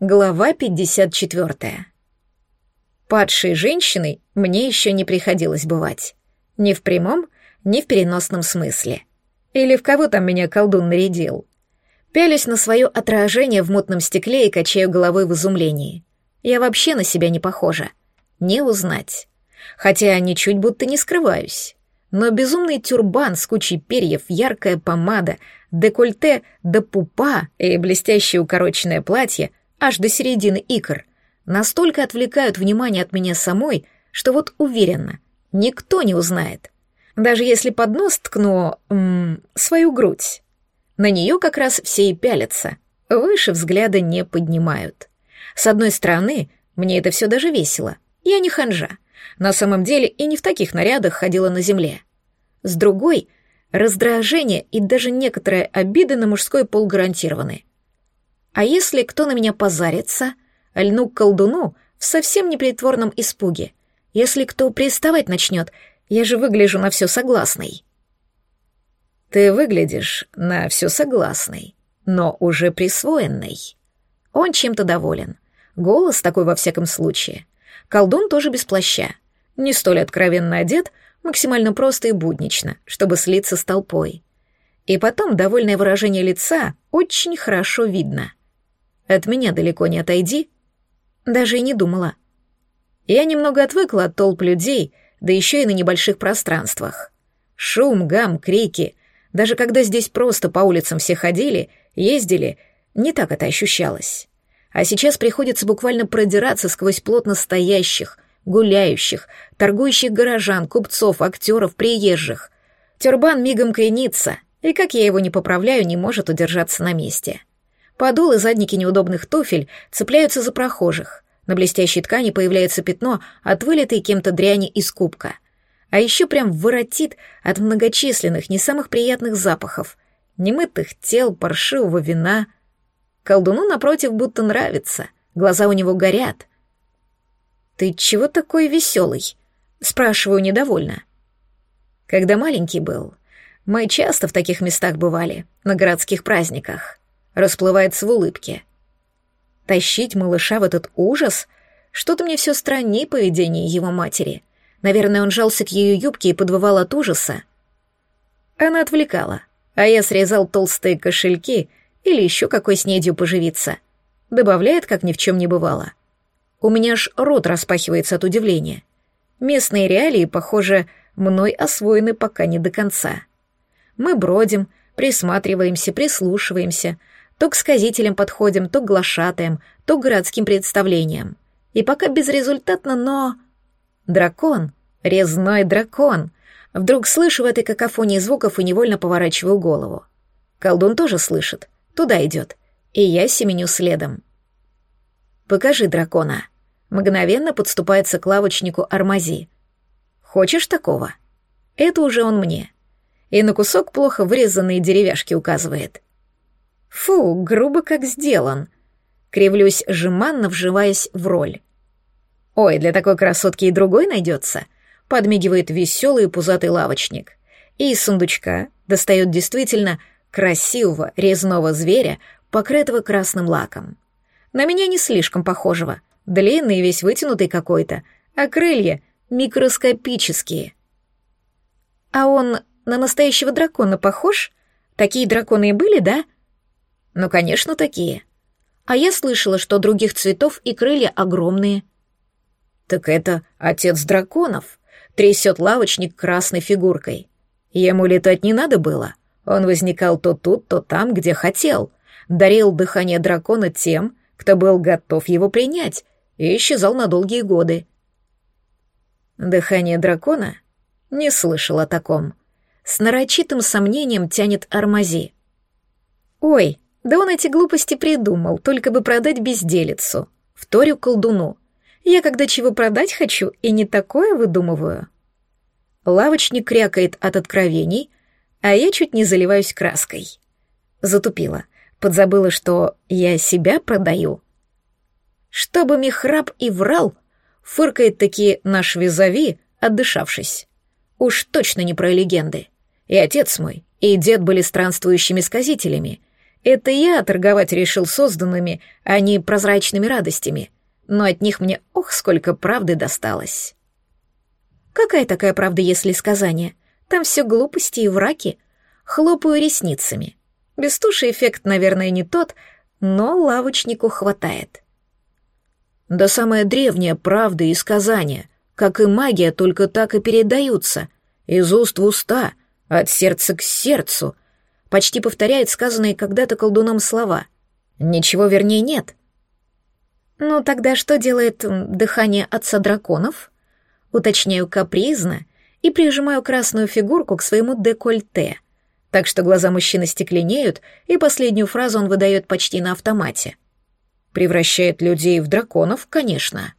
Глава 54. Падшей женщиной мне еще не приходилось бывать. Ни в прямом, ни в переносном смысле. Или в кого там меня колдун нарядил. Пялюсь на свое отражение в мутном стекле и качаю головой в изумлении. Я вообще на себя не похожа. Не узнать. Хотя ничуть будто не скрываюсь. Но безумный тюрбан с кучей перьев, яркая помада, декольте до пупа и блестящее укороченное платье аж до середины икр, настолько отвлекают внимание от меня самой, что вот уверенно, никто не узнает. Даже если под нос ткну м, свою грудь. На нее как раз все и пялятся, выше взгляда не поднимают. С одной стороны, мне это все даже весело. Я не ханжа. На самом деле и не в таких нарядах ходила на земле. С другой — раздражение и даже некоторые обиды на мужской пол гарантированы. А если кто на меня позарится, льну к колдуну в совсем непритворном испуге. Если кто приставать начнет, я же выгляжу на все согласной. Ты выглядишь на все согласной, но уже присвоенной. Он чем-то доволен. Голос такой во всяком случае. Колдун тоже без плаща. Не столь откровенно одет, максимально просто и буднично, чтобы слиться с толпой. И потом довольное выражение лица очень хорошо видно. От меня далеко не отойди. Даже и не думала. Я немного отвыкла от толп людей, да еще и на небольших пространствах. Шум, гам, крики. Даже когда здесь просто по улицам все ходили, ездили, не так это ощущалось. А сейчас приходится буквально продираться сквозь плотно стоящих, гуляющих, торгующих горожан, купцов, актеров, приезжих. Тюрбан мигом кренится, и как я его не поправляю, не может удержаться на месте. Подол и задники неудобных туфель цепляются за прохожих. На блестящей ткани появляется пятно от вылитой кем-то дряни из кубка. А еще прям воротит от многочисленных, не самых приятных запахов. Немытых тел, паршивого вина. Колдуну, напротив, будто нравится. Глаза у него горят. «Ты чего такой веселый?» Спрашиваю недовольно. Когда маленький был, мы часто в таких местах бывали, на городских праздниках расплывается в улыбке. Тащить малыша в этот ужас? Что-то мне все страннее поведение его матери. Наверное, он жался к ее юбке и подвывал от ужаса. Она отвлекала, а я срезал толстые кошельки или еще какой снедью поживиться. Добавляет, как ни в чем не бывало. У меня аж рот распахивается от удивления. Местные реалии, похоже, мной освоены пока не до конца. Мы бродим, присматриваемся, прислушиваемся, то к сказителям подходим, то к глашатаям, то к городским представлениям. И пока безрезультатно, но... Дракон, резной дракон. Вдруг слышу в этой какофонии звуков и невольно поворачиваю голову. Колдун тоже слышит, туда идет, и я семеню следом. «Покажи дракона». Мгновенно подступается к лавочнику Армази. «Хочешь такого?» Это уже он мне. И на кусок плохо вырезанные деревяшки указывает. Фу, грубо как сделан. Кривлюсь жеманно, вживаясь в роль. Ой, для такой красотки и другой найдется. Подмигивает веселый и пузатый лавочник. И из сундучка достает действительно красивого резного зверя, покрытого красным лаком. На меня не слишком похожего. Длинный, весь вытянутый какой-то, а крылья микроскопические. А он на настоящего дракона похож? Такие драконы и были, да? — ну, конечно, такие. А я слышала, что других цветов и крылья огромные. Так это отец драконов. Трясет лавочник красной фигуркой. Ему летать не надо было. Он возникал то тут, то там, где хотел. Дарил дыхание дракона тем, кто был готов его принять, и исчезал на долгие годы. Дыхание дракона? Не слышал о таком. С нарочитым сомнением тянет Армази. «Ой, да он эти глупости придумал, только бы продать безделицу. Вторю колдуну. Я когда чего продать хочу и не такое выдумываю. Лавочник крякает от откровений, а я чуть не заливаюсь краской. Затупила. Подзабыла, что я себя продаю. Чтобы Михраб и врал, фыркает таки наш визави, отдышавшись. Уж точно не про легенды. И отец мой, и дед были странствующими сказителями — Это я торговать решил созданными, а не прозрачными радостями. Но от них мне ох, сколько правды досталось. Какая такая правда, если сказание? Там все глупости и враки. Хлопаю ресницами. Без туши эффект, наверное, не тот, но лавочнику хватает. Да самая древняя правда и сказания, как и магия, только так и передаются. Из уст в уста, от сердца к сердцу. Почти повторяет сказанные когда-то колдуном слова. Ничего вернее нет. Ну тогда что делает дыхание отца драконов? Уточняю капризно и прижимаю красную фигурку к своему декольте — так что глаза мужчины стекленеют, и последнюю фразу он выдает почти на автомате. «Превращает людей в драконов, конечно».